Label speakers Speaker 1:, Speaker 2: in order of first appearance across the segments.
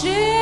Speaker 1: shit.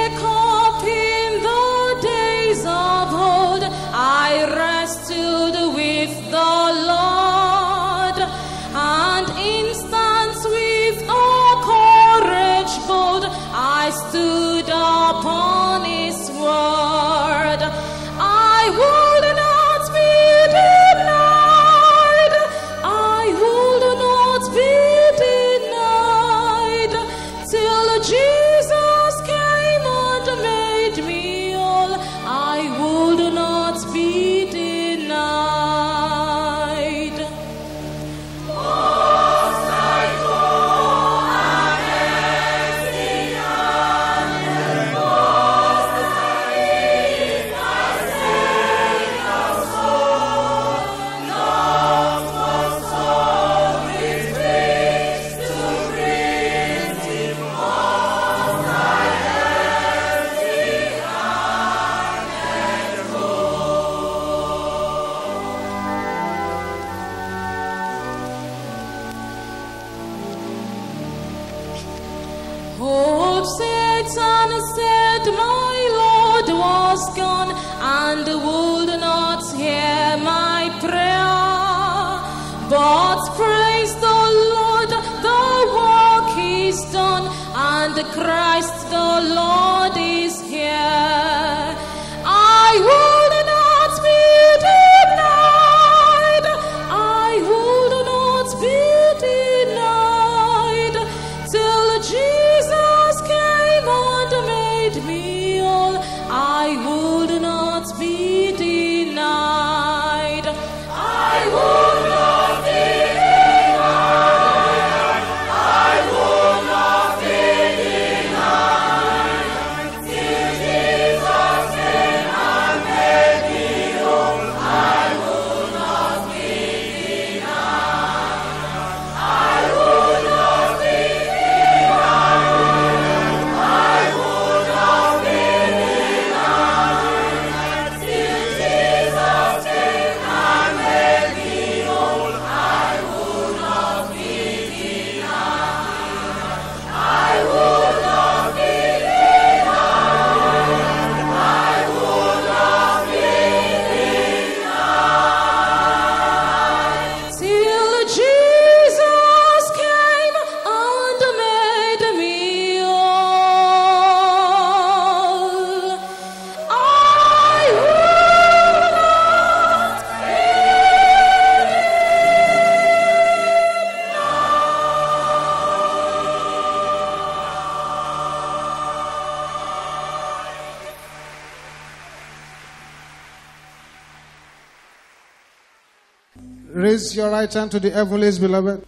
Speaker 1: right hand to the heavenlies, beloved?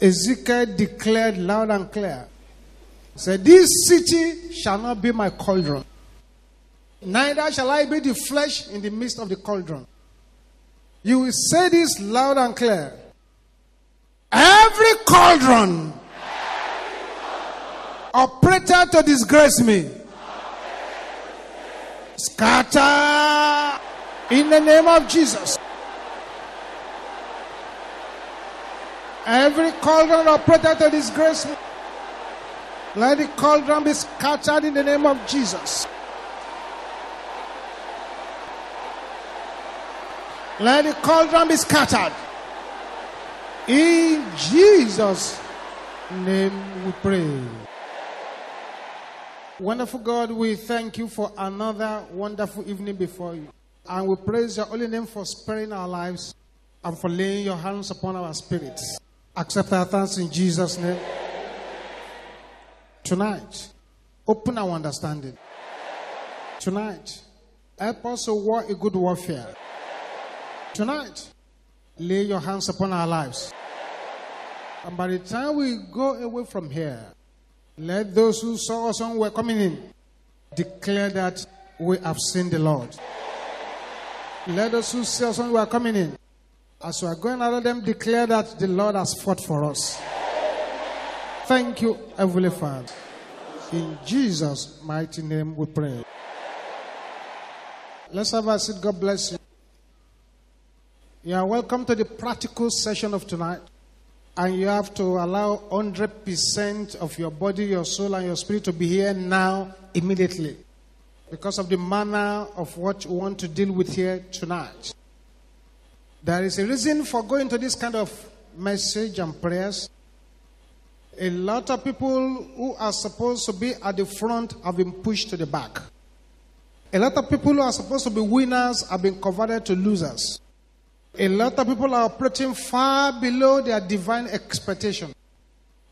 Speaker 1: Ezekiel declared loud and clear, said, This city shall not be my cauldron. Neither shall I be the flesh in the midst of the cauldron. You will say this loud and clear. Every cauldron, Every cauldron. to disgrace me, scatter in the name of Jesus. cauldron of protected, His disgrace me. Let the cauldron be scattered in the name of Jesus. Let the cauldron be scattered.
Speaker 2: In Jesus' name we pray. Wonderful God, we thank you for another wonderful evening before you. And we praise your holy name for sparing our lives and for laying your hands upon our spirits. Accept our thanks in Jesus' name. Tonight, open our understanding. Tonight, help us to war a good warfare. Tonight, lay your hands upon our lives. And by the time we go away from here, let those who saw us when we were coming in declare that we have seen the Lord. Let those who see us when we are coming in, as we are going out of them, declare that the Lord has fought for us. Thank you, Heavenly Father. In Jesus' mighty name we pray. Let's have a seat. God bless you. You are welcome to the practical session of tonight. And you have to allow 100% of your body, your soul, and your spirit to be here now, immediately. Because of the manner of what you want to deal with here tonight. There is a reason for going to this kind of message and prayers. A lot of people who are supposed to be at the front have been pushed to the back. A lot of people who are supposed to be winners have been converted to losers. A lot of people are operating far below their divine expectation.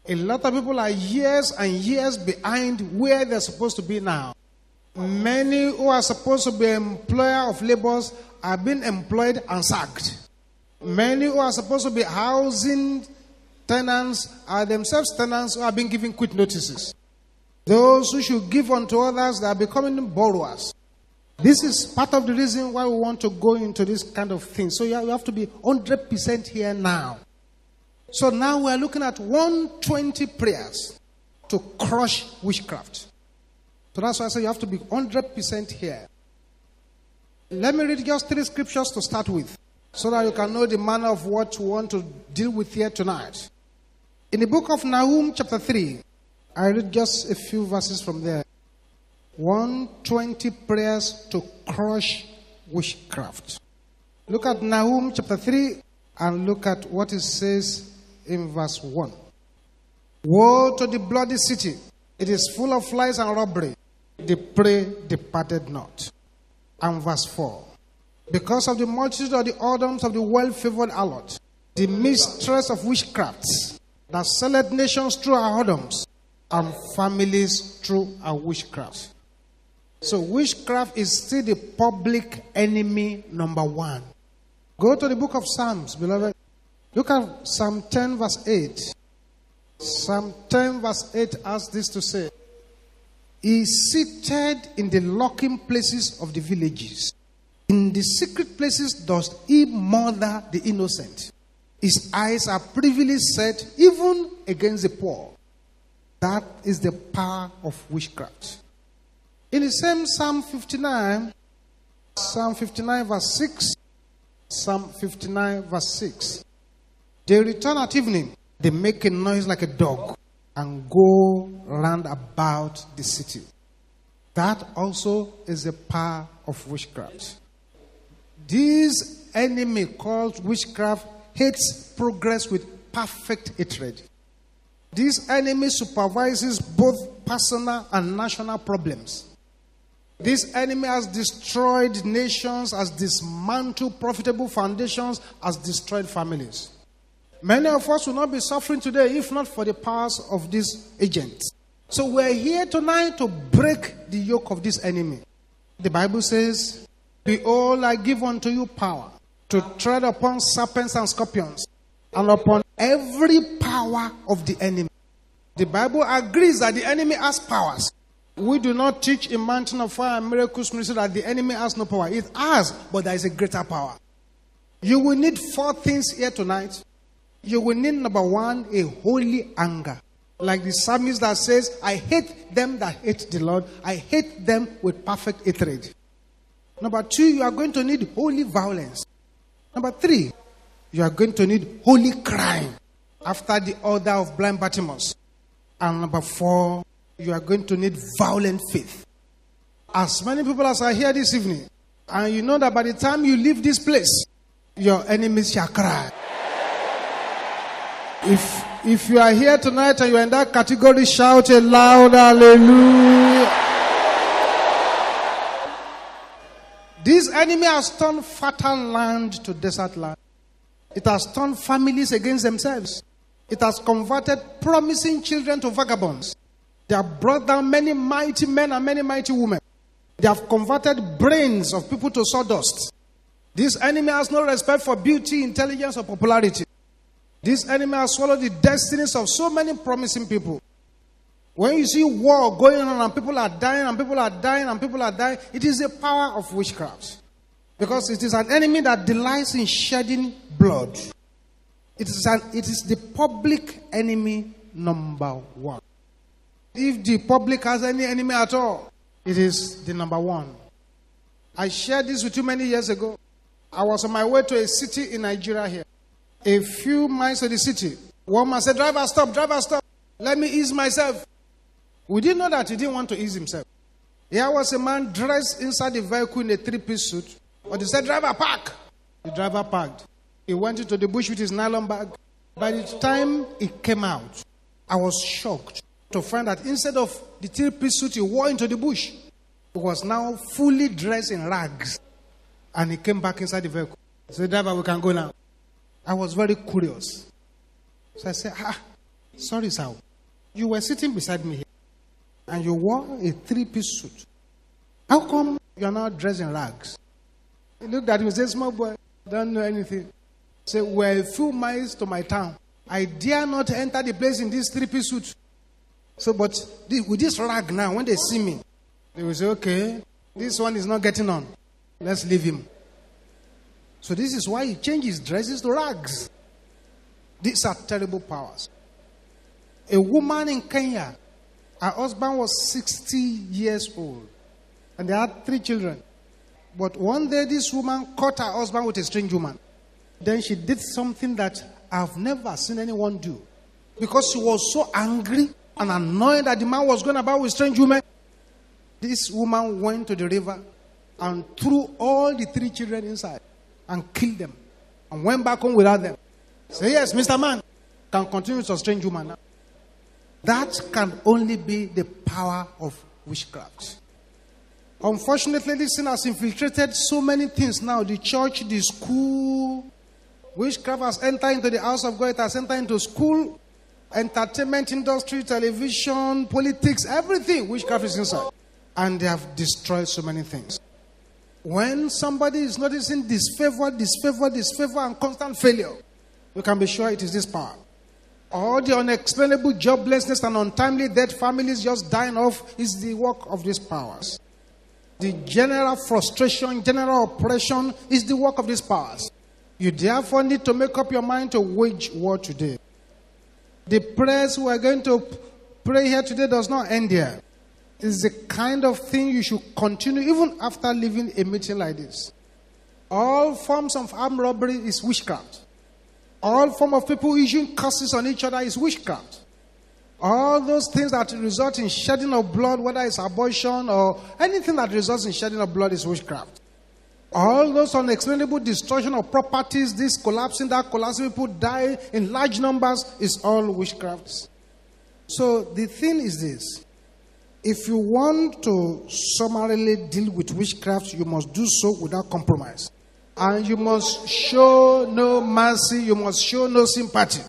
Speaker 2: A lot of people are years and years behind where they're supposed to be now. Many who are supposed to be employer of laborers are being employed and sacked. Many who are supposed to be housing tenants are themselves tenants who are being given quit notices. Those who should give unto others, are becoming borrowers. This is part of the reason why we want to go into this kind of thing. So you have to be 100% here now. So now we are looking at 120 prayers to crush witchcraft. So that's why I say you have to be 100% here. Let me read just three scriptures to start with so that you can know the manner of what we want to deal with here tonight. In the book of Nahum, chapter 3, I read just a few verses from there. 120 prayers to crush witchcraft. Look at Nahum chapter 3 and look at what it says in verse 1. Woe to the bloody city! It is full of lies and robbery. The prey departed not. And verse 4. Because of the multitude of the ornaments of the well favored allot, the mistress of witchcrafts, that selleth nations through her whoredoms, and families through her witchcraft. So witchcraft is still the public enemy number one. Go to the book of Psalms, beloved. Look at Psalm 10, verse 8. Psalm 10, verse 8 asks this to say, He is seated in the locking places of the villages. In the secret places does he murder the innocent. His eyes are privily set even against the poor. That is the power of witchcraft. In the same Psalm 59, Psalm 59, verse 6, Psalm 59, verse 6, they return at evening, they make a noise like a dog and go round about the city. That also is a power of witchcraft. This enemy called witchcraft hates progress with perfect hatred. This enemy supervises both personal and national problems. This enemy has destroyed nations, has dismantled profitable foundations, has destroyed families. Many of us will not be suffering today if not for the powers of these agents. So we're here tonight to break the yoke of this enemy. The Bible says, Behold, I give unto you power to tread upon serpents and scorpions and upon every power of the enemy. The Bible agrees that the enemy has powers. We do not teach in Mountain of Fire and Miracles Ministry that the enemy has no power. It has, but there is a greater power. You will need four things here tonight. You will need number one, a holy anger. Like the psalmist that says, I hate them that hate the Lord. I hate them with perfect hatred. Number two, you are going to need holy violence. Number three, you are going to need holy crime after the order of blind Bartimaeus. And number four, you are going to need violent faith. As many people as are here this evening, and you know that by the time you leave this place, your enemies shall cry. If if you are here tonight and you are in that category, shout a loud hallelujah. This enemy has turned fertile land to desert land. It has turned families against themselves. It has converted promising children to vagabonds. They have brought down many mighty men and many mighty women. They have converted brains of people to sawdust. This enemy has no respect for beauty, intelligence, or popularity. This enemy has swallowed the destinies of so many promising people. When you see war going on and people are dying and people are dying and people are dying, it is the power of witchcraft. Because it is an enemy that delights in shedding blood. It is, an, it is the public enemy number one. If the public has any enemy at all, it is the number one. I shared this with you many years ago. I was on my way to a city in Nigeria here. A few miles to the city. One man said, Driver, stop, driver, stop. Let me ease myself. We didn't know that he didn't want to ease himself. Here was a man dressed inside the vehicle in a three piece suit. But he said, Driver, park. The driver parked. He went into the bush with his nylon bag. By the time he came out, I was shocked to find that instead of the three piece suit he wore into the bush, he was now fully dressed in rags. And he came back inside the vehicle. I said, Driver, we can go now. I was very curious. So I said, Ah, sorry, sir. You were sitting beside me here and you wore a three piece suit. How come you're now dressed in rags? He looked at me and said, Small boy, don't know anything. Say, We're a few miles to my town. I dare not enter the place in this three piece suit. So, but with this rag now, when they see me, they will say, Okay, this one is not getting on. Let's leave him. So, this is why he changed his dresses to rags. These are terrible powers. A woman in Kenya, her husband was 60 years old, and they had three children. But one day, this woman caught her husband with a strange woman. Then she did something that I've never seen anyone do. Because she was so angry and annoyed that the man was going about with strange women. This woman went to the river and threw all the three children inside and killed them and went back home without them. Say, yes, Mr. Man can continue to strange woman. That can only be the power of witchcraft. Unfortunately, this sin has infiltrated so many things now the church, the school. Witchcraft has entered into the house of God, it has entered into school, entertainment industry, television, politics, everything. Witchcraft is inside. And they have destroyed so many things. When somebody is noticing disfavor, disfavor, disfavor, and constant failure, you can be sure it is this power. All the unexplainable joblessness and untimely death, families just dying off, is the work of these powers. The general frustration, general oppression is the work of these powers. You therefore need to make up your mind to wage war today. The prayers we are going to pray here today does not end here. It's the kind of thing you should continue even after leaving a meeting like this. All forms of armed robbery is witchcraft. All form of people issuing curses on each other is witchcraft. All those things that result in shedding of blood, whether it's abortion or anything that results in shedding of blood, is witchcraft. All those unexplainable destruction of properties, this collapsing, that collapsing, people die in large numbers, is all witchcraft. So the thing is this if you want to summarily deal with witchcraft, you must do so without compromise. And you must show no mercy, you must show no sympathy.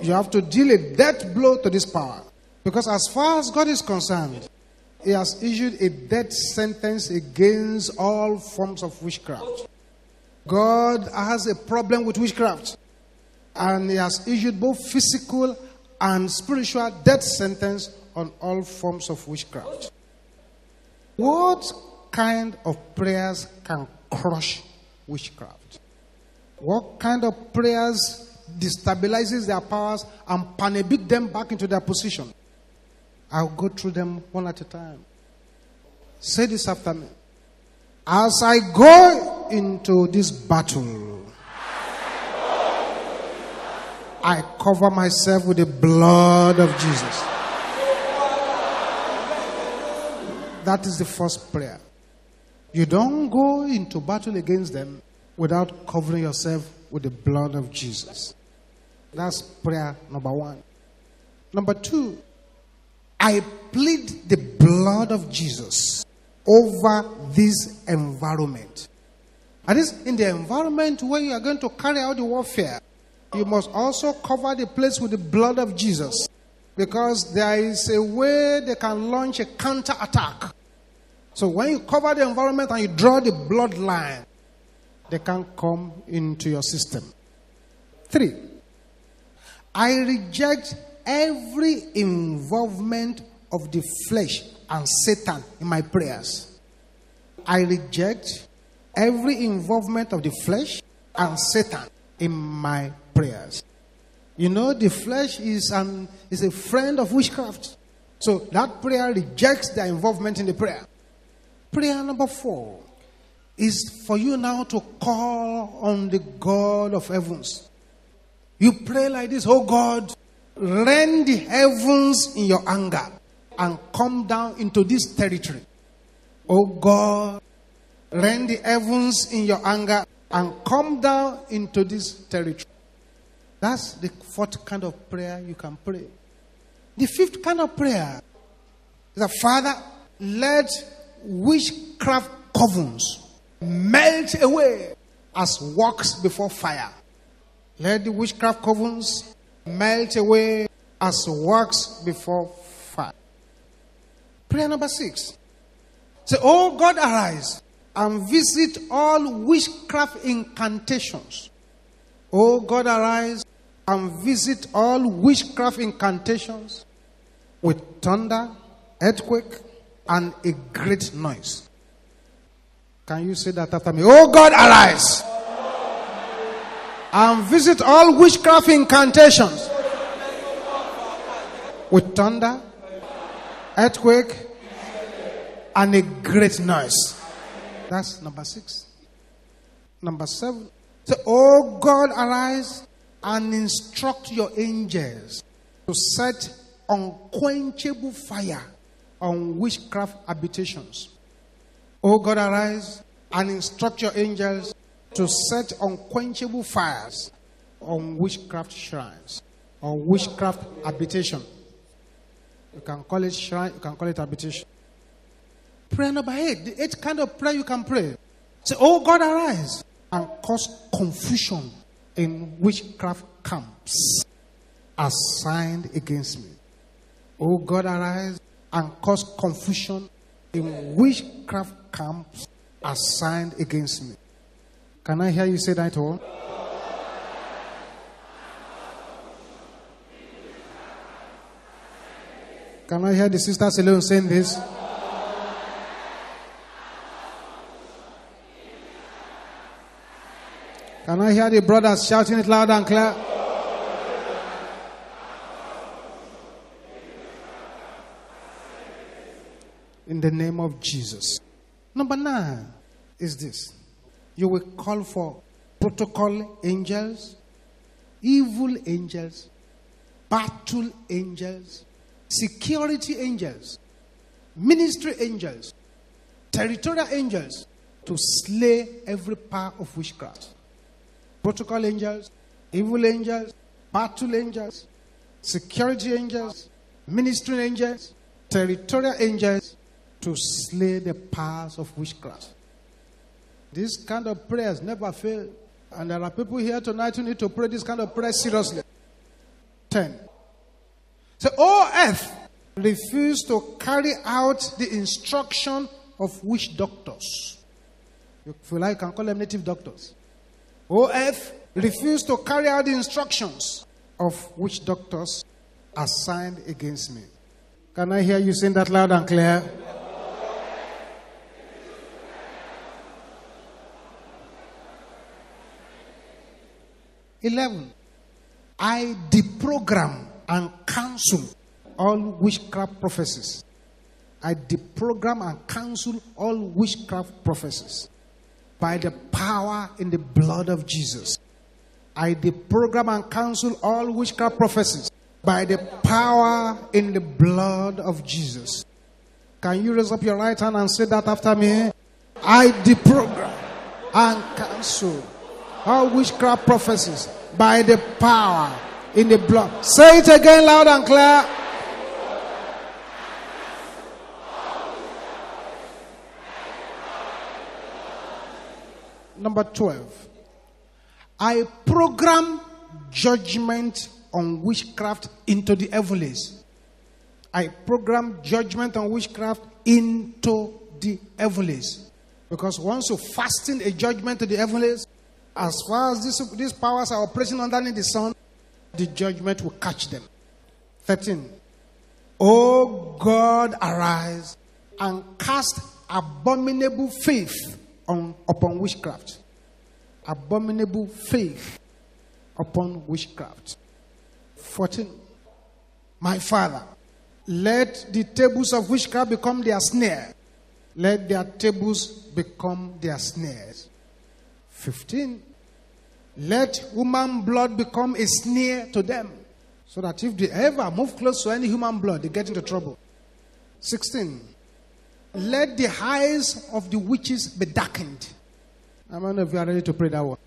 Speaker 2: You have to deal a death blow to this power. Because as far as God is concerned, He has issued a death sentence against all forms of witchcraft. God has a problem with witchcraft. And He has issued both physical and spiritual death sentence on all forms of witchcraft. What kind of prayers can crush witchcraft? What kind of prayers destabilizes their powers and panabit them back into their position? I'll go through them one at a time. Say this after me. As I go into this battle, I cover myself with the blood of Jesus. That is the first prayer. You don't go into battle against them without covering yourself with the blood of Jesus. That's prayer number one. Number two, I plead the blood of Jesus over this environment. And this in the environment where you are going to carry out the warfare, you must also cover the place with the blood of Jesus. Because there is a way they can launch a counter attack. So when you cover the environment and you draw the bloodline, they can't come into your system. Three, I reject every involvement of the flesh and Satan in my prayers. I reject every involvement of the flesh and Satan in my prayers. You know, the flesh is an is a friend of witchcraft. So that prayer rejects their involvement in the prayer. Prayer number four is for you now to call on the God of heavens. You pray like this, oh God, rend the heavens in your anger and come down into this territory. Oh God, rend the heavens in your anger and come down into this territory. That's the fourth kind of prayer you can pray. The fifth kind of prayer is that Father, let witchcraft covens melt away as wax before fire. Let the witchcraft covens melt away as wax before fire. Prayer number six. Say, Oh God, arise and visit all witchcraft incantations. Oh God, arise and visit all witchcraft incantations with thunder, earthquake, and a great noise. Can you say that after me? Oh God, arise and visit all witchcraft incantations with thunder, earthquake, and a great noise. That's number six. Number seven. Say, Oh God, arise and instruct your angels to set unquenchable fire on witchcraft habitations. O God, arise and instruct your angels to set unquenchable fires on witchcraft shrines on witchcraft habitation. You can call it shrine, you can call it habitation. Prayer number eight, the eighth kind of prayer you can pray. Say, Oh God, arise and cause confusion in witchcraft camps assigned against me. Oh God, arise and cause confusion in witchcraft camps assigned against me. Can I hear you say that all? Can I hear the sisters alone saying this? Can I hear the brothers shouting it loud and clear? In the name of Jesus. Number nine is this you will call for protocol angels, evil angels, battle angels, security angels, ministry angels, territorial angels to slay every power of witchcraft. Protocol angels, evil angels, battle angels, security angels, ministry angels, territorial angels to slay the powers of witchcraft. This kind of prayers never fail. And there are people here tonight who need to pray this kind of prayer seriously. 10. So, O earth, refuse to carry out the instruction of witch doctors. If you like, you can call them native doctors. O earth, refuse to carry out the instructions of witch doctors are signed against me. Can I hear you saying that loud and clear? 11. I deprogram and cancel all witchcraft prophecies. I deprogram and cancel all witchcraft prophecies by the power in the blood of Jesus. I deprogram and cancel all witchcraft prophecies by the power in the blood of Jesus. Can you raise up your right hand and say that after me? I deprogram and cancel all witchcraft prophecies by the power in the blood. Say it again loud and clear. Number 12. I program judgment on witchcraft into the heavens. I program judgment on witchcraft into the heavens. Because once you fasten a judgment to the heavens, as far as this, these powers are operating underneath the sun, the judgment will catch them. 13. O God, arise and cast abominable faith on, upon witchcraft. Abominable faith upon witchcraft. 14. My Father, let the tables of witchcraft become their snare. Let their tables become their snares. 15. Let human blood become a snare to them. So that if they ever move close to any human blood, they get into trouble. 16. Let the eyes of the witches be darkened. I don't know if you are ready to pray that one.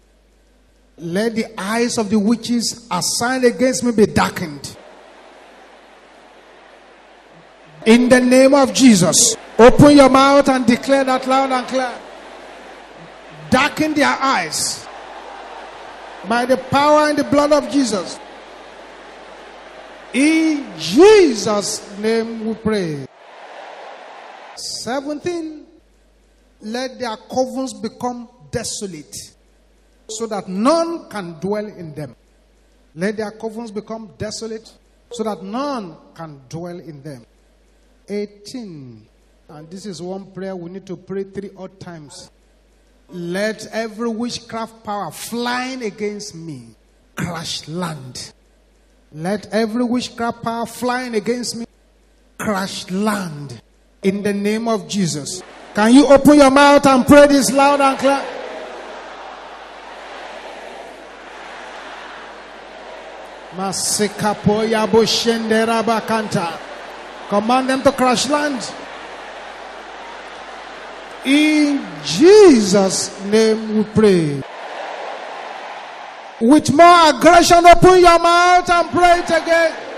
Speaker 2: Let the eyes of the witches assigned against me be darkened. In the name of Jesus, open your mouth and declare that loud and clear. Darken their eyes by the power and the blood of Jesus. In Jesus' name we pray. 17. Let their covens become desolate so that none can dwell in them. Let their covens become desolate so that none can dwell in them. 18. And this is one prayer we need to pray three odd times. Let every witchcraft power flying against me crash land. Let every witchcraft power flying against me crash land. In the name of Jesus. Can you open your mouth and pray this loud and clear? Command them to crash land. In Jesus' name we pray. With more aggression, open your mouth and pray it again.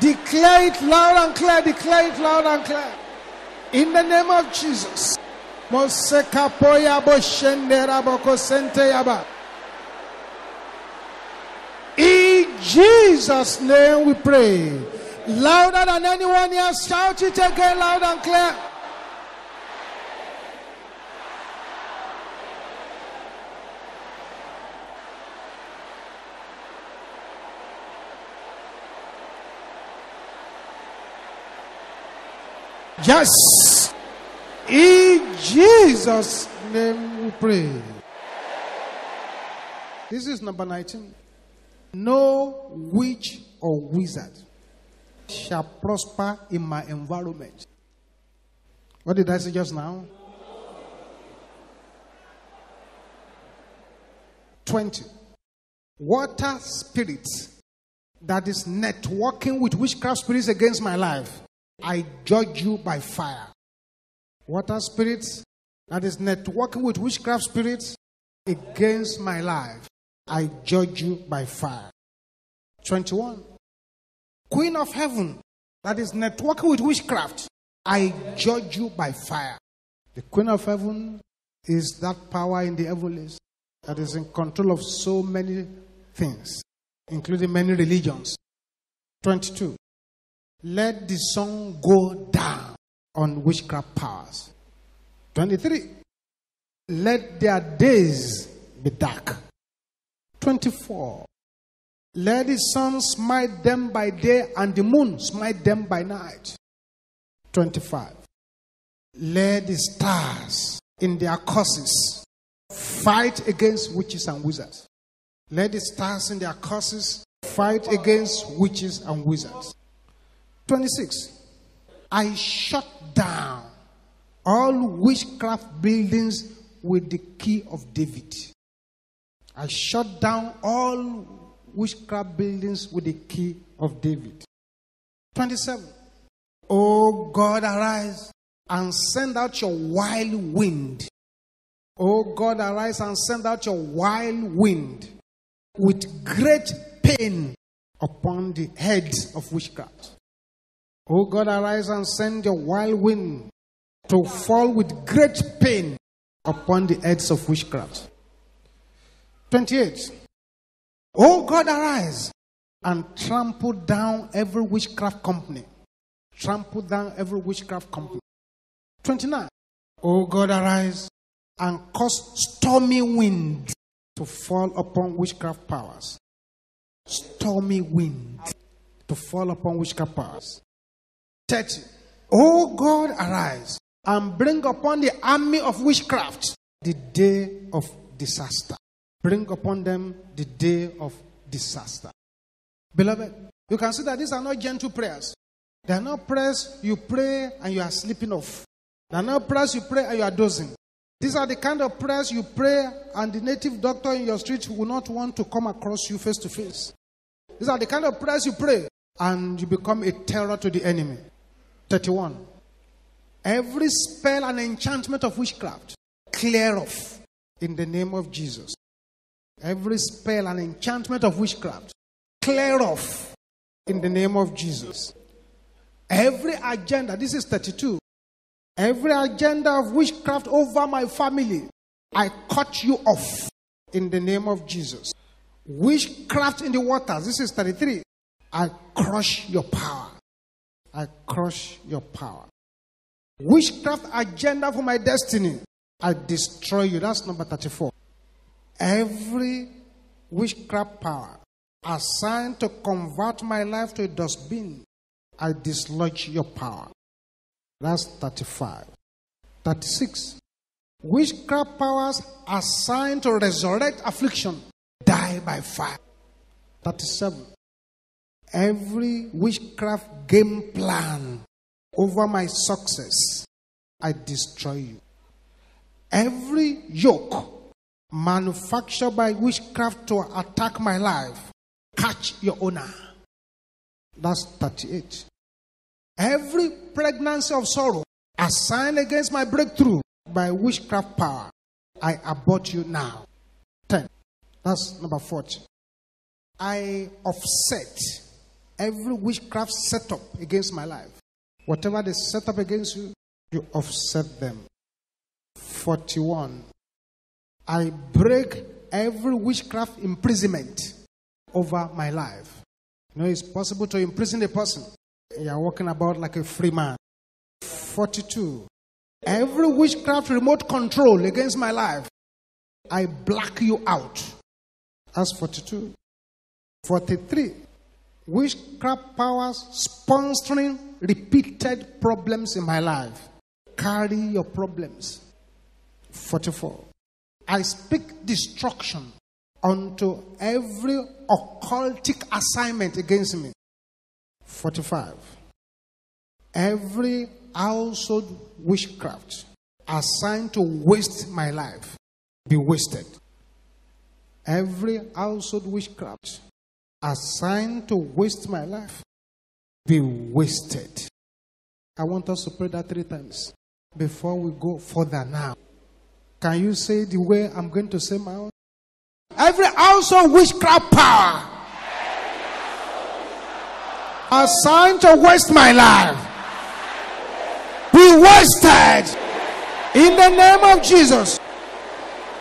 Speaker 2: Declare it loud and clear. Declare it loud and clear. In the name of Jesus. In Jesus' name we pray. Louder than anyone else. Shout it again loud and clear. Yes. In Jesus' name we pray. This is number 19. No witch or wizard shall prosper in my environment. What did I say just now? 20. Water spirits that is networking with witchcraft spirits against my life. I judge you by fire. Water spirits that is networking with witchcraft spirits against my life. I judge you by fire. 21. Queen of heaven that is networking with witchcraft. I judge you by fire. The Queen of heaven is that power in the heavens that is in control of so many things, including many religions. 22. Let the sun go down on witchcraft powers. 23. Let their days be dark. 24. Let the sun smite them by day and the moon smite them by night. 25. Let the stars in their courses fight against witches and wizards. Let the stars in their courses fight against witches and wizards. 26. I shut down all witchcraft buildings with the key of David. I shut down all witchcraft buildings with the key of David. 27. Oh God, arise and send out your wild wind. O God, arise and send out your wild wind with great pain upon the heads of witchcraft. O God, arise and send your wild wind to fall with great pain upon the heads of witchcraft. 28. O God, arise and trample down every witchcraft company. Trample down every witchcraft company. 29. O God, arise and cause stormy wind to fall upon witchcraft powers. Stormy wind to fall upon witchcraft powers. 30. O God, arise and bring upon the army of witchcraft the day of disaster. Bring upon them the day of disaster. Beloved, you can see that these are not gentle prayers. They are not prayers you pray and you are sleeping off. They are not prayers you pray and you are dozing. These are the kind of prayers you pray and the native doctor in your street will not want to come across you face to face. These are the kind of prayers you pray and you become a terror to the enemy. 31. Every spell and enchantment of witchcraft, clear off in the name of Jesus. Every spell and enchantment of witchcraft, clear off in the name of Jesus. Every agenda, this is 32. Every agenda of witchcraft over my family, I cut you off in the name of Jesus. Witchcraft in the waters, this is 33. I crush your power. I crush your power. Witchcraft agenda for my destiny, I destroy you. That's number 34. Every witchcraft power assigned to convert my life to a dustbin, I dislodge your power. That's 35. 36. Witchcraft powers assigned to resurrect affliction, die by fire. 37. Every witchcraft game plan over my success, I destroy you. Every yoke manufactured by witchcraft to attack my life, catch your owner. That's 38. Every pregnancy of sorrow assigned against my breakthrough by witchcraft power, I abort you now. 10. That's number 40. I offset every witchcraft set up against my life. Whatever they set up against you, you offset them. 41. I break every witchcraft imprisonment over my life. You know, it's possible to imprison a person. You are walking about like a free man. 42. Every witchcraft remote control against my life, I black you out. That's 42. 43. Witchcraft powers sponsoring repeated problems in my life. Carry your problems. 44. I speak destruction unto every occultic assignment against me. 45. Every household witchcraft assigned to waste my life be wasted. Every household witchcraft assigned to waste my life be wasted. I want us to pray that three times before we go further now. Can you say the way I'm going to say my own? Every household witchcraft power assigned to waste my life be wasted in the name of Jesus.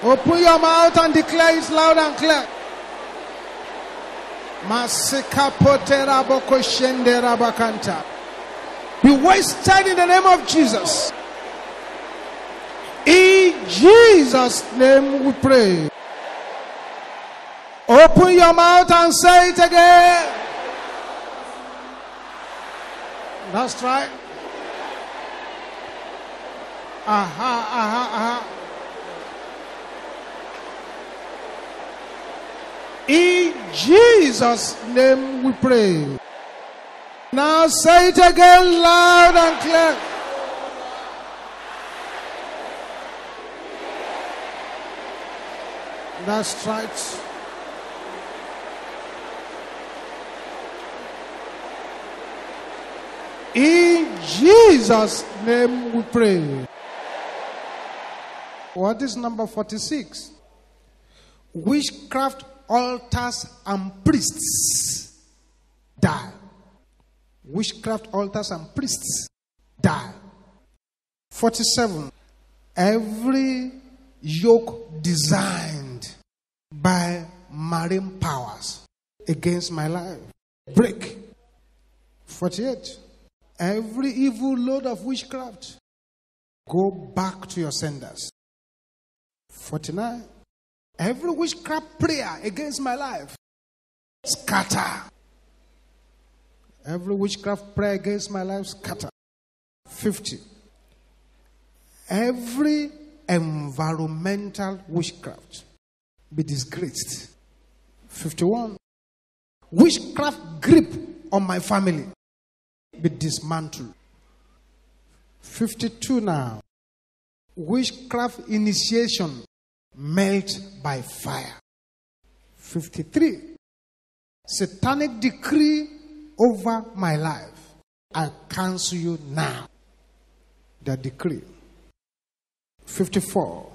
Speaker 2: Open your mouth and declare it loud and clear. Be wasted in the name of Jesus. In Jesus' name we pray. Open your mouth and say it again. That's right. Aha, aha, aha. In Jesus' name we pray. Now say it again loud and clear. That's right. In Jesus' name we pray. What is number 46? Witchcraft altars and priests die. Witchcraft altars and priests die. 47. Every yoke designed by marine powers against my life break. 48. Every evil load of witchcraft go back to your senders. 49. Every witchcraft prayer against my life scatter. Every witchcraft prayer against my life scatter. 50. Every environmental witchcraft be disgraced. 51. Witchcraft grip on my family be dismantled. 52 now. Witchcraft initiation melt by fire. 53. Satanic decree over my life. I cancel you now. The decree. 54.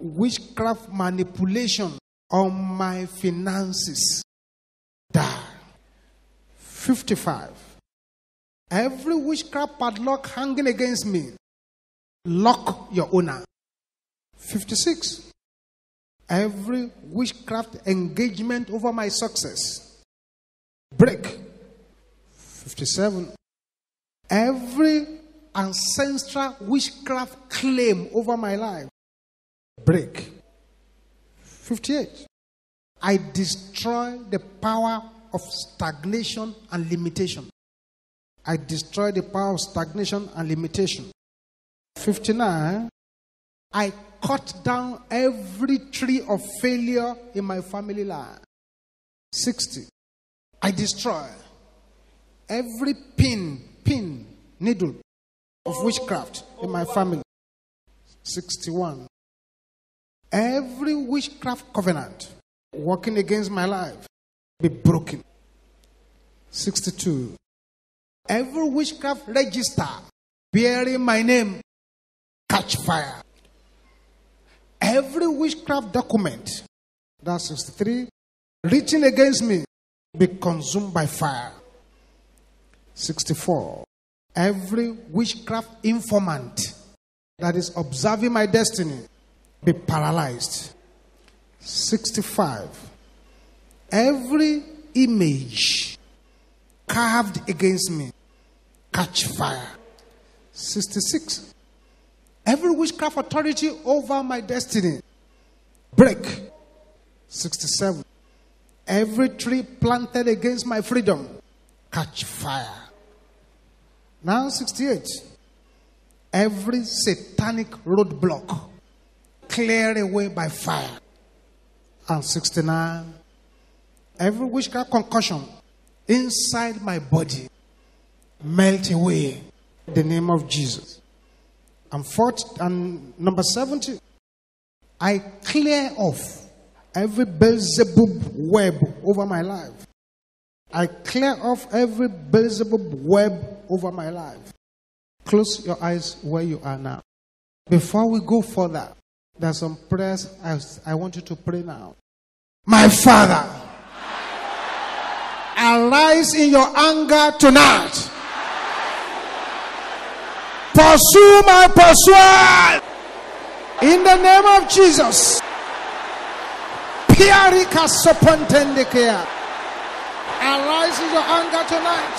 Speaker 2: Witchcraft manipulation on my finances. Die. 55. Every witchcraft padlock hanging against me, lock your owner. 56. Every witchcraft engagement over my success, break. 57. Every ancestral witchcraft claim over my life, break. 58. I destroy the power of stagnation and limitation. I destroy the power of stagnation and limitation. 59. I cut down every tree of failure in my family line. 60. I destroy every pin, pin, needle of witchcraft in my family. 61. Every witchcraft covenant working against my life be broken. 62. Every witchcraft register bearing my name catch fire. Every witchcraft document, that's 63, written against me be consumed by fire. 64. Every witchcraft informant that is observing my destiny be paralyzed. 65. Every image carved against me catch fire. 66. Witchcraft authority over my destiny break. 67. Every tree planted against my freedom catch fire. Now 68. Every satanic roadblock clear away by fire. And 69. Every witchcraft concussion inside my body melt away in the name of Jesus. And fourth and number 70. I clear off every Beelzebub web over my life. I clear off every Beelzebub web over my life. Close your eyes where you are now. Before we go further, there's some prayers I, I want you to pray now. My Father, arise in your anger tonight. Pursue my pursuer in the name of Jesus. Arise in your anger tonight.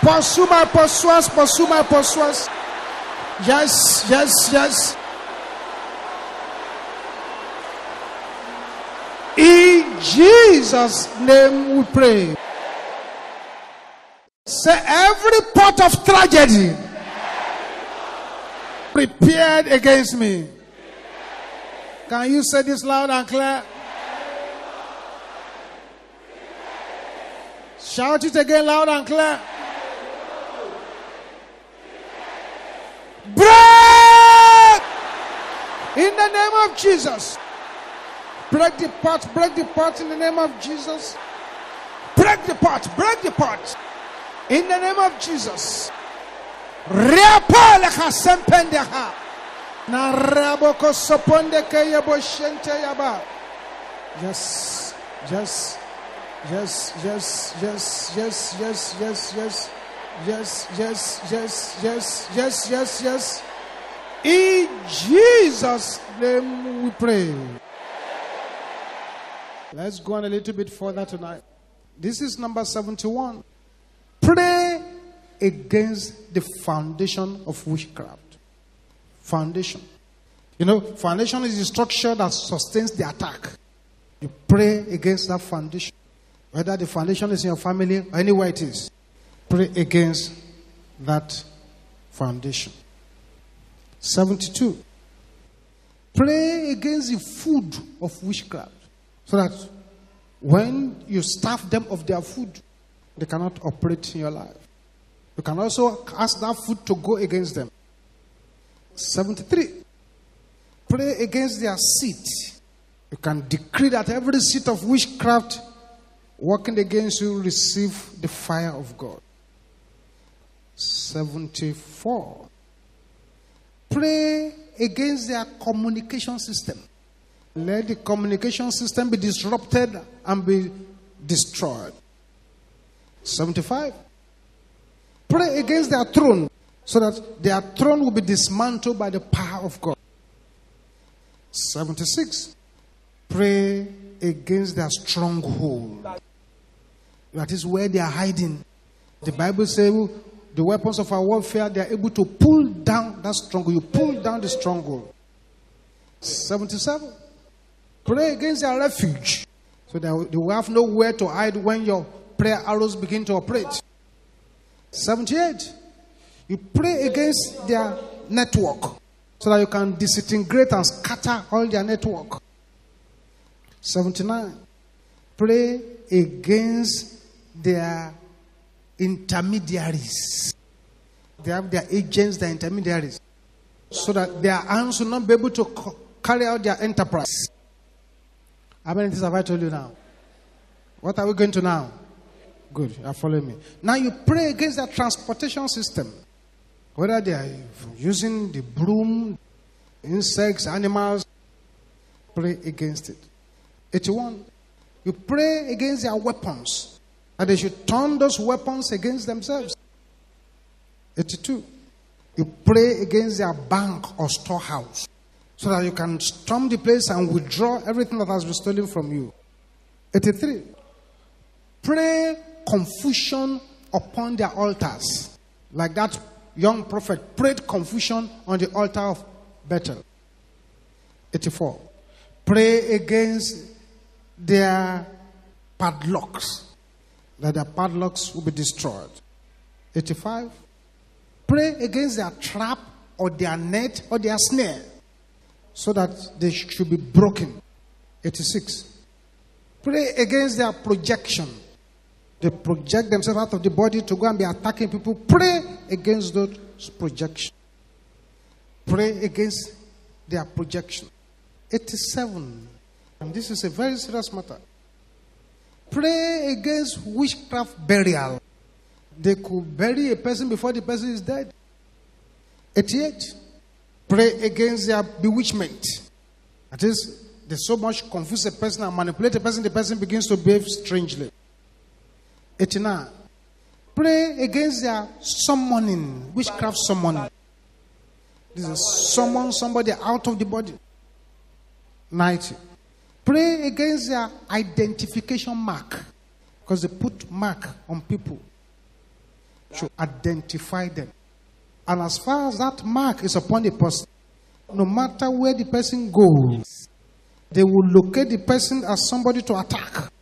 Speaker 2: Pursue my pursuers, pursue my pursuers. Yes, yes, yes. In Jesus' name we pray. Say every pot of tragedy prepared against me. Can you say this loud and clear? Shout it again loud and clear. Break! In the name of Jesus. Break the pot, break the pot in the name of Jesus. Break the pot, break the pot. In the name of Jesus. Reapole kasempendeha. Na raboko soponde keyebo shente yaba. Yes, yes, yes, yes, yes, yes, yes, yes, yes, yes, yes, yes, yes, yes, yes, yes. In Jesus' name we pray. Let's go on a little bit further tonight. This is number 71. Pray against the foundation of witchcraft. Foundation. You know, foundation is the structure that sustains the attack. You pray against that foundation. Whether the foundation is in your family or anywhere it is, pray against that foundation. 72. Pray against the food of witchcraft. So that when you starve them of their food, they cannot operate in your life. You can also ask that food to go against them. 73. Pray against their seat. You can decree that every seat of witchcraft working against you receive the fire of God. 74. Pray against their communication system. Let the communication system be disrupted and be destroyed. 75. Pray against their throne so that their throne will be dismantled by the power of God. 76. Pray against their stronghold. That is where they are hiding. The Bible says the weapons of our warfare, they are able to pull down that stronghold. You pull down the stronghold. 77. Pray against their refuge. So that they will have nowhere to hide when your prayer arrows begin to operate. 78. You pray against their network so that you can disintegrate and scatter all their network. 79. Pray against their intermediaries. They have their agents, their intermediaries, so that their hands will not be able to carry out their enterprise. How many things have I told you now? What are we going to now? Good, you are following me. Now you pray against their transportation system. Whether they are using the broom, insects, animals, pray against it. 81. You pray against their weapons. And they should turn those weapons against themselves. 82. You pray against their bank or storehouse so that you can storm the place and withdraw everything that has been stolen from you. 83. Pray confusion upon their altars. Like that young prophet prayed confusion on the altar of Bethel. 84. Pray against their padlocks, that their padlocks will be destroyed. 85. Pray against their trap or their net or their snare so that they should be broken. 86. Pray against their projection. They project themselves out of the body to go and be attacking people. Pray against those projections. Pray against their projection. 87. And this is a very serious matter. Pray against witchcraft burial. They could bury a person before the person is dead. 88. Pray against their bewitchment. That is, they so much confuse a person and manipulate a person, the person begins to behave strangely. 89. Pray against their summoning, witchcraft summoning. This is summon somebody out of the body. 90. Pray against their identification mark. Because they put mark on people to identify them. And as far as that mark is upon the person, no matter where the person goes, they will locate the person as somebody to attack.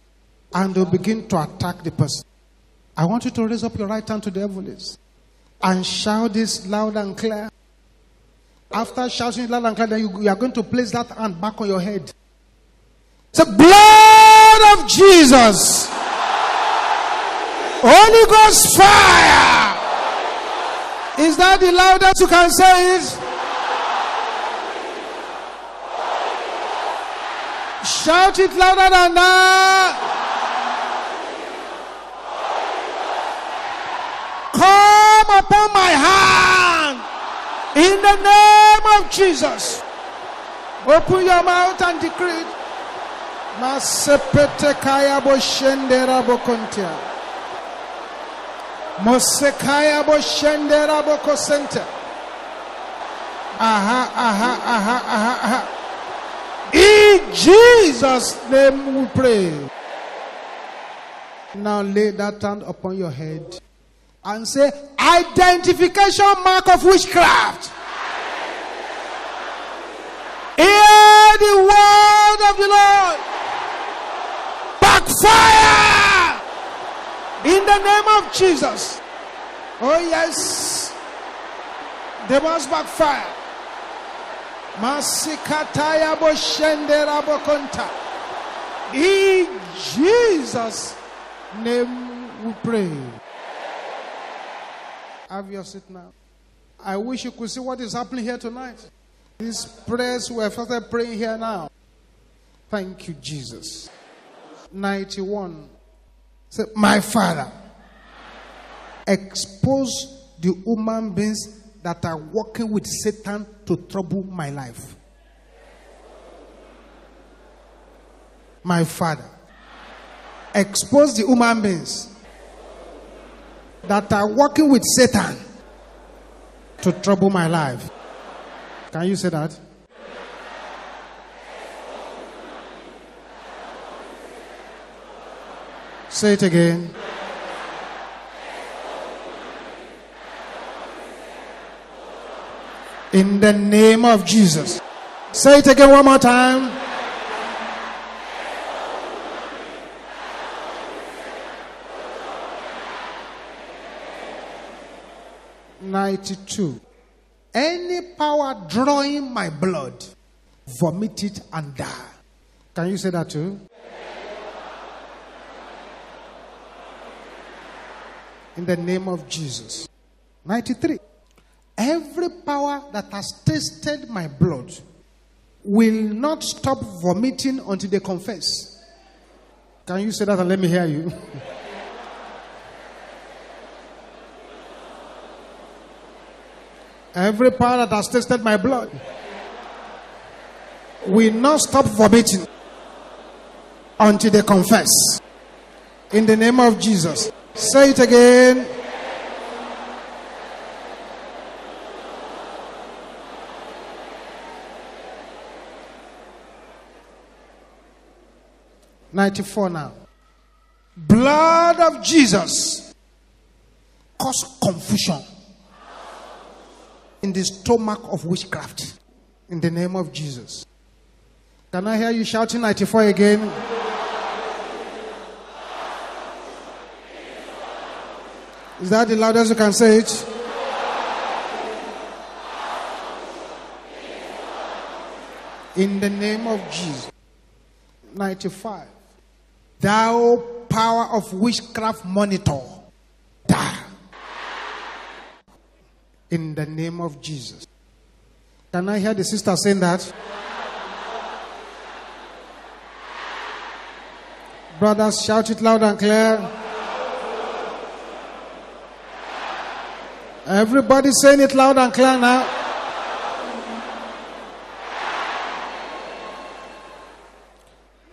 Speaker 2: And they'll begin to attack the person. I want you to raise up your right hand to the heavens and shout this loud and clear. After shouting loud and clear, then you, you are going to place that hand back on your head. The blood of Jesus. Holy Ghost fire. Is that the loudest you can say it? Shout it louder than that. Upon my hand. In the name of Jesus. Open your mouth and decree. Masepete kaya bo shendera. Mosekaya bo shendera bo. Aha, aha, aha, aha, aha. In Jesus' name we pray. Now lay that hand upon your head and say, identification mark of witchcraft. Hear the word of the Lord. Backfire in the name of Jesus. Oh, yes. They must backfire. Masikataya boshendera bokonta. In Jesus' name we pray. Have your seat now. I wish you could see what is happening here tonight. These prayers we have started praying here now. Thank you, Jesus. 91. Say, My Father, expose the human beings that are working with Satan to trouble my life. My Father, expose the human beings that are working with Satan to trouble my life. Can you say that? Say it again. In the name of Jesus. Say it again one more time. Ninety-two. Any power drawing my blood, vomit it and die. Can you say that too? In the name of Jesus. 93. Every power that has tasted my blood will not stop vomiting until they confess. Can you say that and let me hear you? Every power that has tasted my blood will not stop vomiting until they confess. In the name of Jesus. Say it again. Ninety-four now. Blood of Jesus cause confusion in the stomach of witchcraft. In the name of Jesus. Can I hear you shouting 94 again? Is that the loudest you can say it? In the name of Jesus. 95. Thou power of witchcraft monitor. Die. In the name of Jesus. Can I hear the sister saying that? Brothers, shout it loud and clear. Everybody saying it loud and clear now.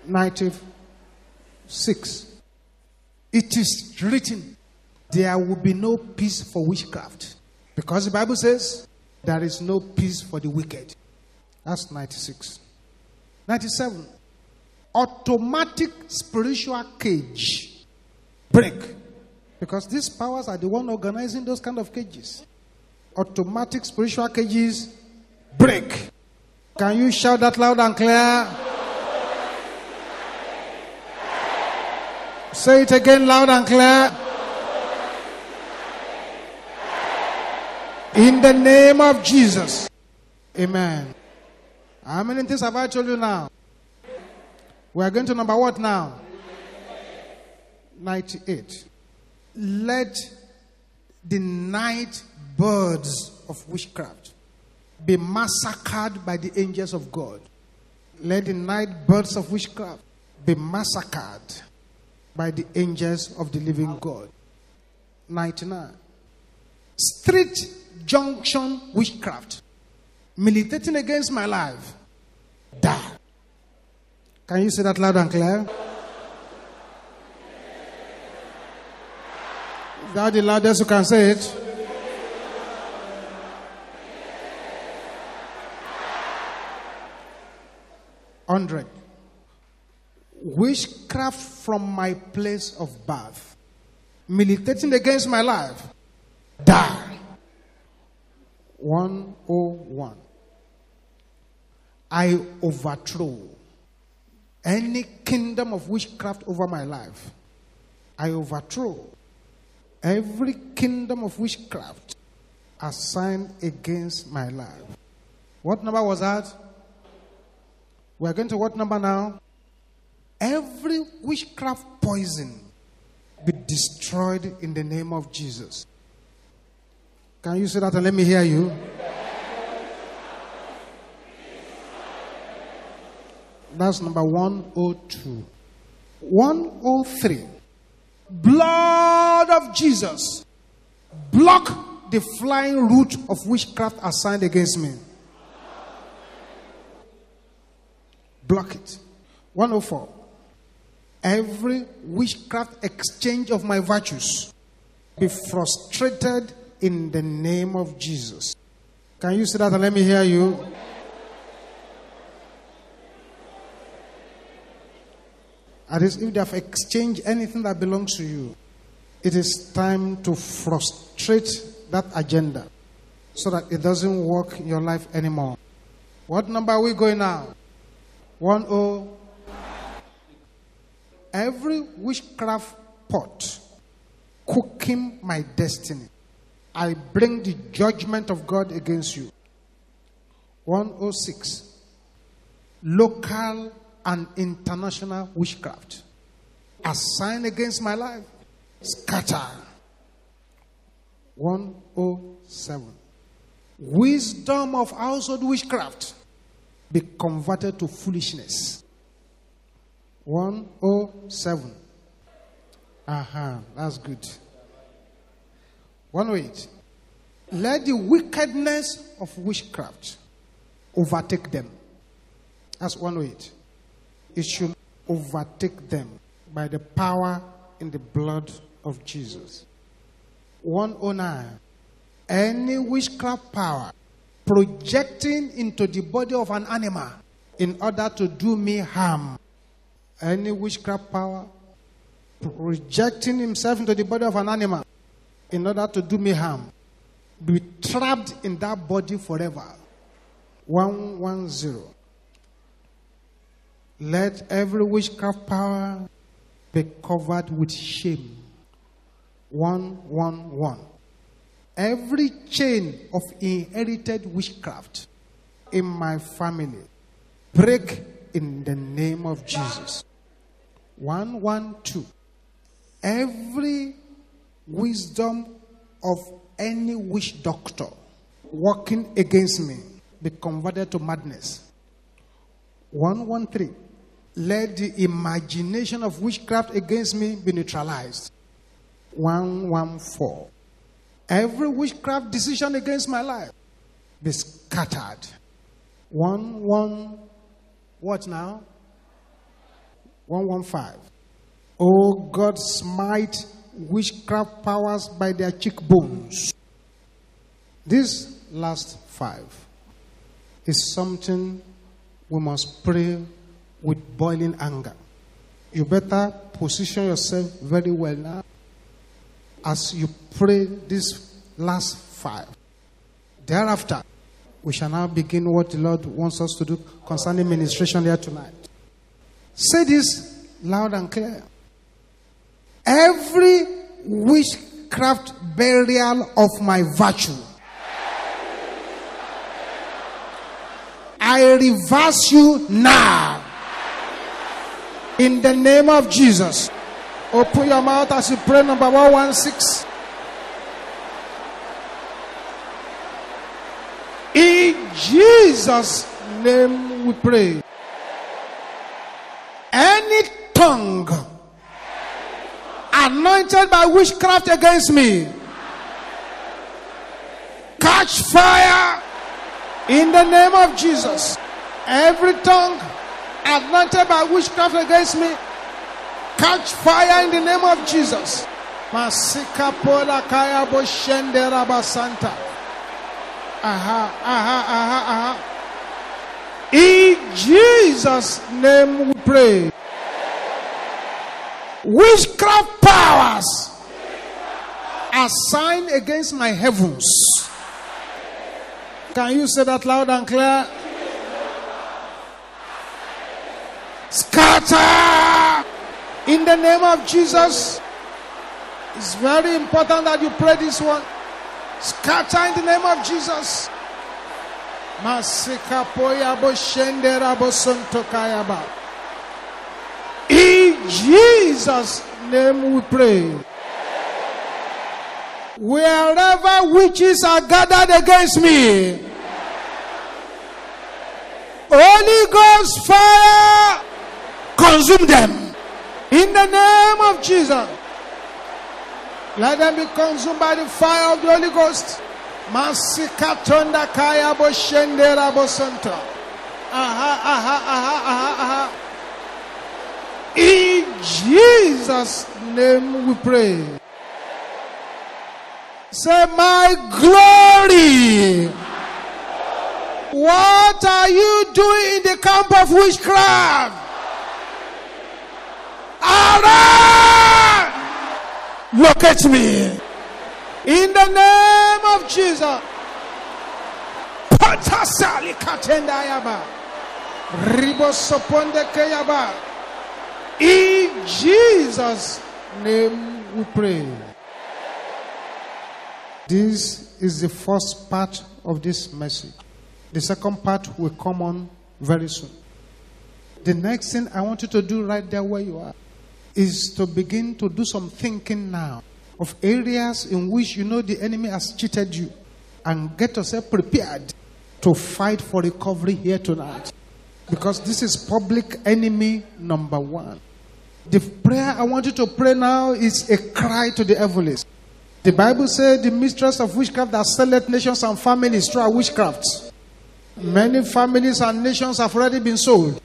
Speaker 2: Ninety-six. It is written, there will be no peace for witchcraft. Because the Bible says, there is no peace for the wicked. That's 96. 97. Automatic spiritual cage. Break. Because these powers are the one organizing those kind of cages. Automatic spiritual cages break. Can you shout that loud and clear? Say it again loud and clear. In the name of Jesus. Amen. How many things have I told you now? We are going to number what now? 98. Let the night birds of witchcraft be massacred by the angels of God. Let the night birds of witchcraft be massacred by the angels of the living God. 99. Street junction witchcraft. Militating against my life. Die. Can you say that loud and clear? Is that the loudest you can say it? Hundred. Witchcraft from my place of birth. Militating against my life. Die. 101. I overthrow any kingdom of witchcraft over my life. I overthrow every kingdom of witchcraft assigned against my life. What number was that? We're going to what number now? Every witchcraft poison be destroyed in the name of Jesus. Can you say that and let me hear you? That's number 102. 103. Blood of Jesus. Block the flying root of witchcraft assigned against me. Block it. 104. Every witchcraft exchange of my virtues be frustrated in the name of Jesus. Can you say that and let me hear you? Is, if they have exchanged anything that belongs to you, it is time to frustrate that agenda so that it doesn't work in your life anymore. What number are we going now? 1 0. Every witchcraft pot cooking my destiny, I bring the judgment of God against you. 106. Local and international witchcraft assigned against my life, scatter. 107. Wisdom of household witchcraft be converted to foolishness. 107. Aha, that's good. 108. Let the wickedness of witchcraft overtake them. That's 108 it should overtake them by the power in the blood of Jesus. 109. Any witchcraft power projecting into the body of an animal in order to do me harm. Any witchcraft power projecting himself into the body of an animal in order to do me harm. Be trapped in that body forever. 110. Let every witchcraft power be covered with shame. 111. Every chain of inherited witchcraft in my family break in the name of Jesus. 112. Every wisdom of any witch doctor working against me be converted to madness. 113 let the imagination of witchcraft against me be neutralized. 114. Every witchcraft decision against my life be scattered. 1 1 what now? 115. Oh God, smite witchcraft powers by their cheekbones. This last five is something we must pray with boiling anger. You better position yourself very well now as you pray these last five. Thereafter, we shall now begin what the Lord wants us to do concerning ministration here tonight. Say this loud and clear. Every witchcraft burial of my virtue, I reverse you now. In the name of Jesus. Open your mouth as you pray. Number 116. In Jesus' name we pray. Any tongue anointed by witchcraft against me, Catch fire in the name of Jesus. Every tongue anointed by witchcraft against me, catch fire in the name of Jesus. Masika pola kaya. Aha, aha, aha, aha. In Jesus' name we pray. Witchcraft powers assigned against my heavens. Can you say that loud and clear? Scatter in the name of Jesus. It's very important that you pray this one. Scatter in the name of Jesus. Masika poya bo shende rabo sonto kayaba. In Jesus' name we pray. Wherever witches are gathered against me, Holy Ghost fire consume them. In the name of Jesus. Let them be consumed by the fire of the Holy Ghost. Masika tonda kaya bo shende rabo sonto. Aha, aha, aha, aha, aha. In Jesus' name we pray. Say, My glory. What are you doing in the camp of witchcraft? Arise! at me. In the name of Jesus. Patasali katenda yaba. Ribosoponde keyaba. In Jesus' name we pray. This is the first part of this message. The second part will come on very soon. The next thing I want you to do right there where you are is to begin to do some thinking now of areas in which you know the enemy has cheated you and get yourself prepared to fight for recovery here tonight. Because this is public enemy number one. The prayer I want you to pray now is a cry to the heavens. The Bible says the mistress of witchcraft that selleth nations and families through witchcraft. Many families and nations have already been sold.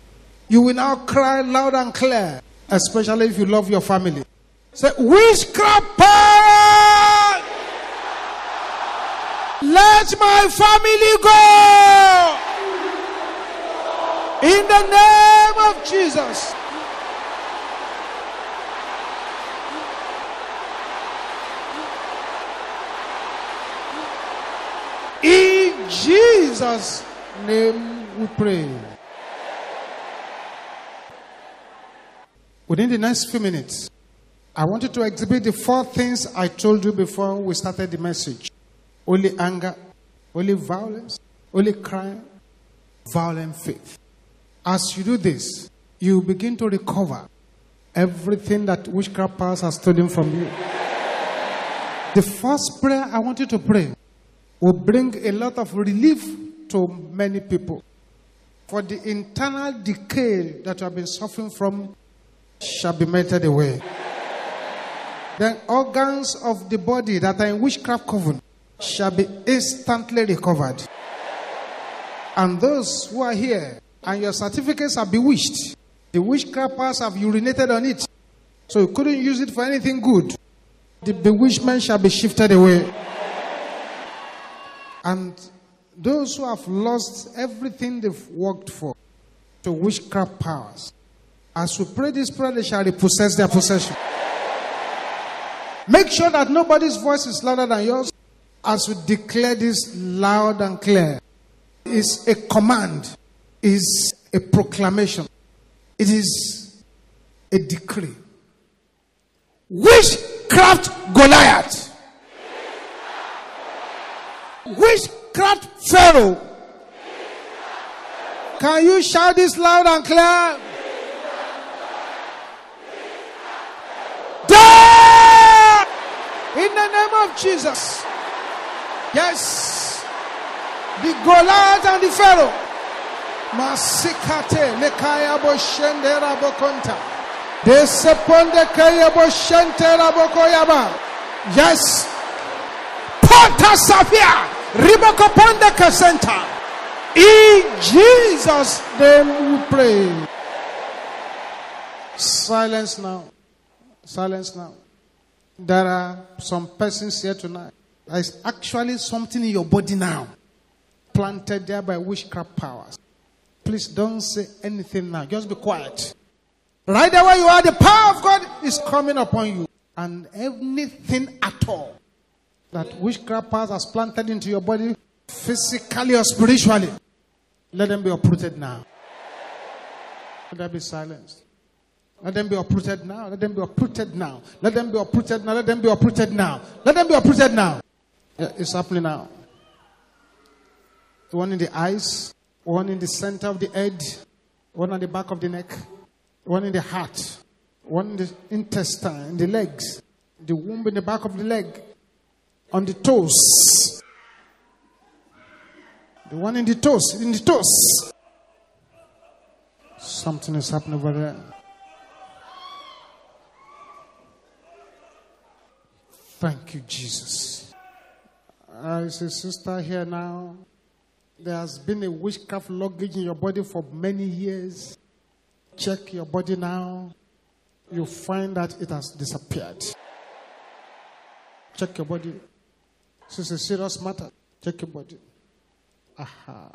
Speaker 2: You will now cry loud and clear, especially if you love your family. Say, witchcraft power! Let my family go! In the name of Jesus. In Jesus' name we pray. Within the next few minutes, I want you to exhibit the four things I told you before we started the message only anger, only violence, only crime, violent faith. As you do this, you begin to recover everything that witchcraft powers has stolen from you. The first prayer I want you to pray will bring a lot of relief to many people. For the internal decay that you have been suffering from shall be melted away. Then organs of the body that are in witchcraft coven shall be instantly recovered. And those who are here and your certificates are bewitched, the witchcraft powers have urinated on it, so you couldn't use it for anything good. The bewitchment shall be shifted away. And those who have lost everything they've worked for to witchcraft powers, as we pray this prayer, they shall repossess their possession. Make sure that nobody's voice is louder than yours as we declare this loud and clear. It's a command, is a proclamation, it is a decree. Witchcraft Goliath. Witchcraft Pharaoh. Can you shout this loud and clear? In the name of Jesus. Yes. The Goliath and the Pharaoh. Masikate lekaya boshende rabokonta. Deseponde kaya boshente rabokoyaba. Yes. Pota sapia. Ribokoponde Center. In Jesus' name we pray. Silence now. Silence now. There are some persons here tonight. There is actually something in your body now, planted there by witchcraft powers. Please don't say anything now. Just be quiet. Right there where you are, the power of God is coming upon you. And anything at all that witchcraft powers has planted into your body, physically or spiritually, let them be uprooted now. Let them be silenced. Let them be uprooted now. Let them be uprooted now. Let them be uprooted now. Let them be uprooted now. Let them be uprooted now. It's happening now. The one in the eyes, one in the center of the head, one on the back of the neck, one in the heart, one in the intestine, in the legs, the womb in the back of the leg, on the toes. The one in the toes, in the toes. Something is happening over there. Thank you, Jesus. Uh, is a sister here now. There has been a witchcraft luggage in your body for many years. Check your body now. You find that it has disappeared. Check your body. This is a serious matter. Check your body. Aha.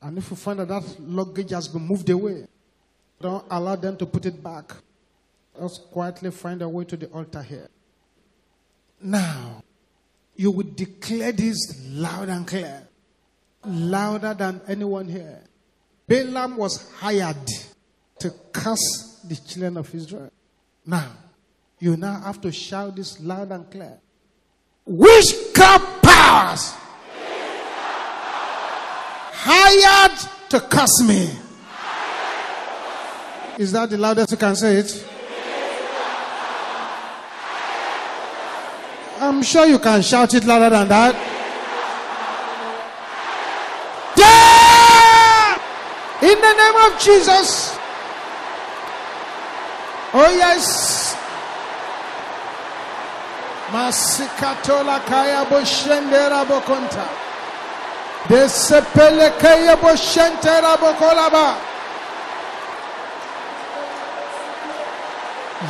Speaker 2: And if you find that that luggage has been moved away, don't allow them to put it back. Just quietly find a way to the altar here. Now, you will declare this loud and clear, louder than anyone here. Balaam was hired to curse the children of Israel. Now, you now have to shout this loud and clear. Witchcraft powers hired to curse me. Is that the loudest you can say it? I'm sure you can shout it louder than that. Yeah! In the name of Jesus. Oh, yes. Masikatola kaya boshendera bokonta. Desepele kaya boshentera bokolaba.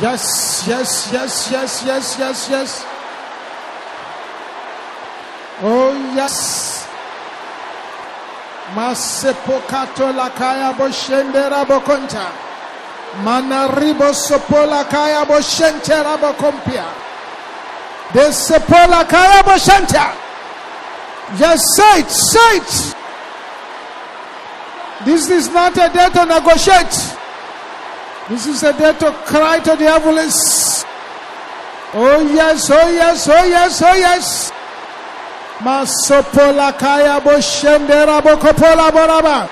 Speaker 2: Yes, yes, yes, yes, yes, yes, yes. Oh, yes. Masepokato la kaya boshendera bokonta. Manaribo sopola kaya boshentera bokompia. De sepola kaya boshenta. Yes, say it, say it. This is not a day to negotiate. This is a day to cry to the heavens. Oh yes, oh yes, oh yes, oh yes. Masopola kaya boshendera bokopola boraba.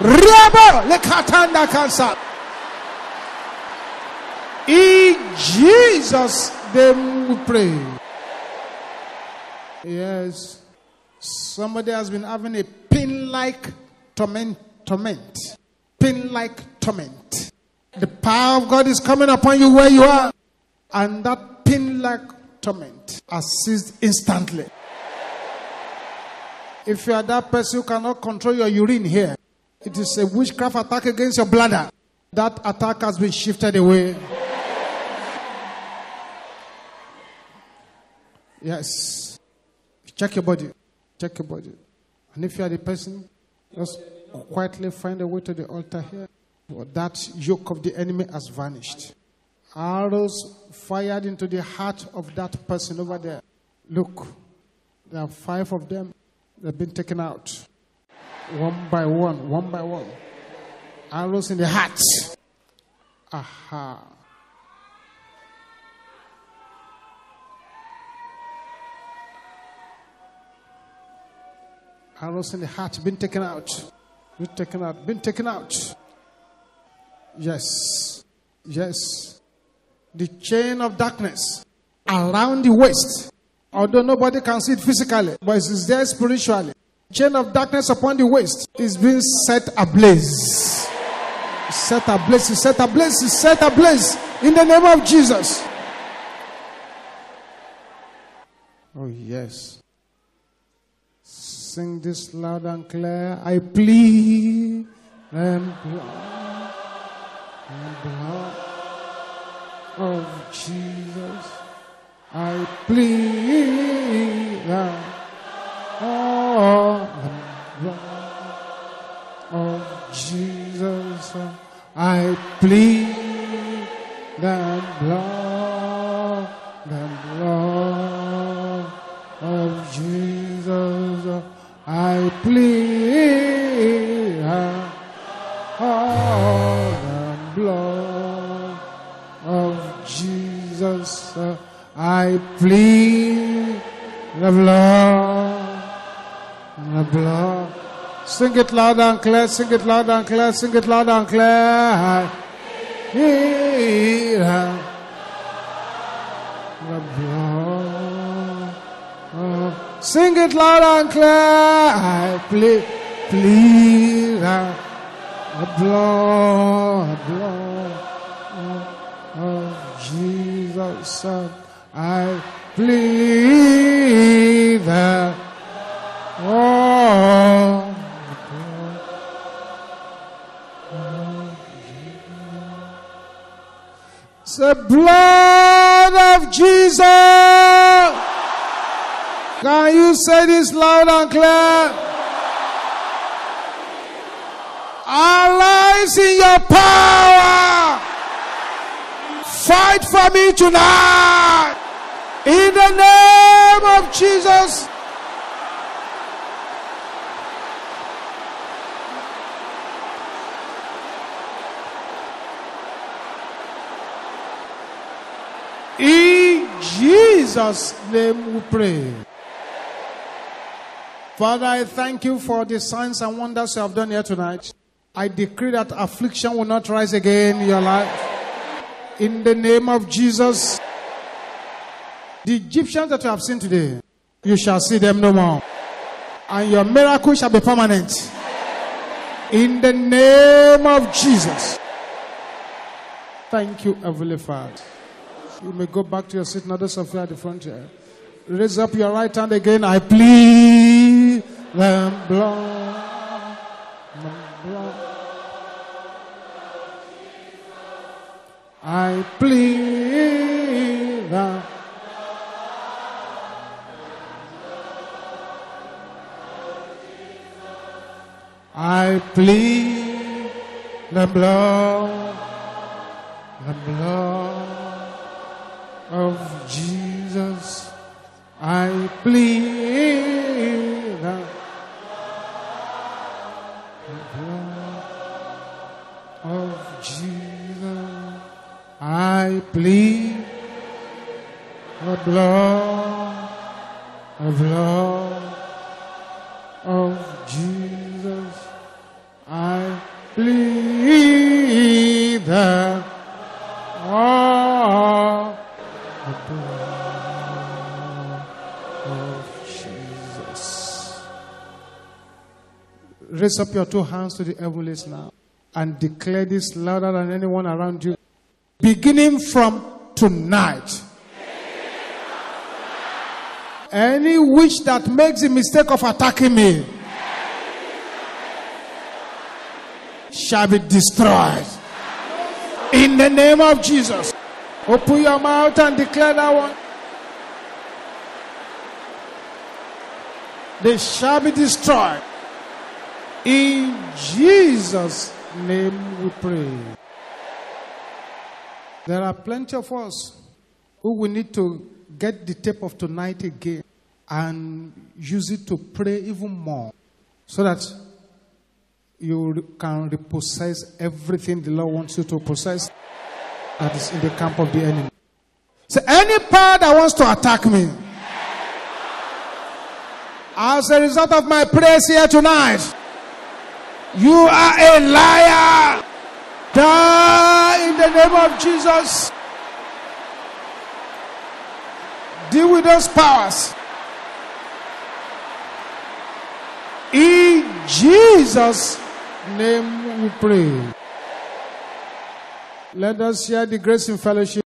Speaker 2: Riabo lekatanda kansa. In Jesus' name we pray. Yes. Somebody has been having a pin like torment, torment. Pin like torment. The power of God is coming upon you where you are. And that pin like torment has ceased instantly. If you are that person who cannot control your urine here, it is a witchcraft attack against your bladder. That attack has been shifted away. Yes. Check your body. Check your body. And if you are the person, just quietly find a way to the altar here. That yoke of the enemy has vanished. Arrows fired into the heart of that person over there. Look, there are five of them. They've been taken out. One by one, one by one. Arrows in the heart. Aha. Arrows in the heart been taken out. Been taken out. Been taken out. Yes. Yes. The chain of darkness around the waist. Although nobody can see it physically, but it is there spiritually. Chain of darkness upon the waist is being set ablaze. Set ablaze, set ablaze, set ablaze in the name of Jesus. Oh, yes. Sing this loud and clear. I plead the blood, the blood of Jesus. I plead the oh, the blood of Jesus. I plead the blood, the blood of Jesus. I plead the oh, the blood of Jesus. I plead the blood, the blood. Sing it loud and clear, sing it loud and clear, sing it loud and clear. I plead the blood. Sing it loud and clear. I plead, plead the blood, blood of Jesus. I plead the oh, the blood of Jesus. Can you say this loud and clear? Our lives in your power. Fight for me tonight. In the name of Jesus. In Jesus' name we pray. Father, I thank you for the signs and wonders you have done here tonight. I decree that affliction will not rise again in your life. In the name of Jesus, the Egyptians that you have seen today, you shall see them no more. And your miracle shall be permanent. In the name of Jesus. Thank you, Heavenly Father. You may go back to your seat, those of at the front here. Raise up your right hand again. I plead the blood, blood. I plead the I plead the blood, the blood of Jesus. I plead the blood of Jesus. I plead the blood, Raise up your two hands to the heavens now and declare this louder than anyone around you. Beginning from tonight. Any witch that makes the mistake of attacking me shall be destroyed. In the name of Jesus. Open your mouth and declare that one. They shall be destroyed. In Jesus' name we pray. There are plenty of us who will need to get the tape of tonight again and use it to pray even more so that you can repossess everything the Lord wants you to possess that is in the camp of the enemy. So, any power that wants to attack me, as a result of my prayers here tonight, you are a liar. Die in the name of Jesus. Deal with those powers. In Jesus' name we pray. Let us share the grace in fellowship.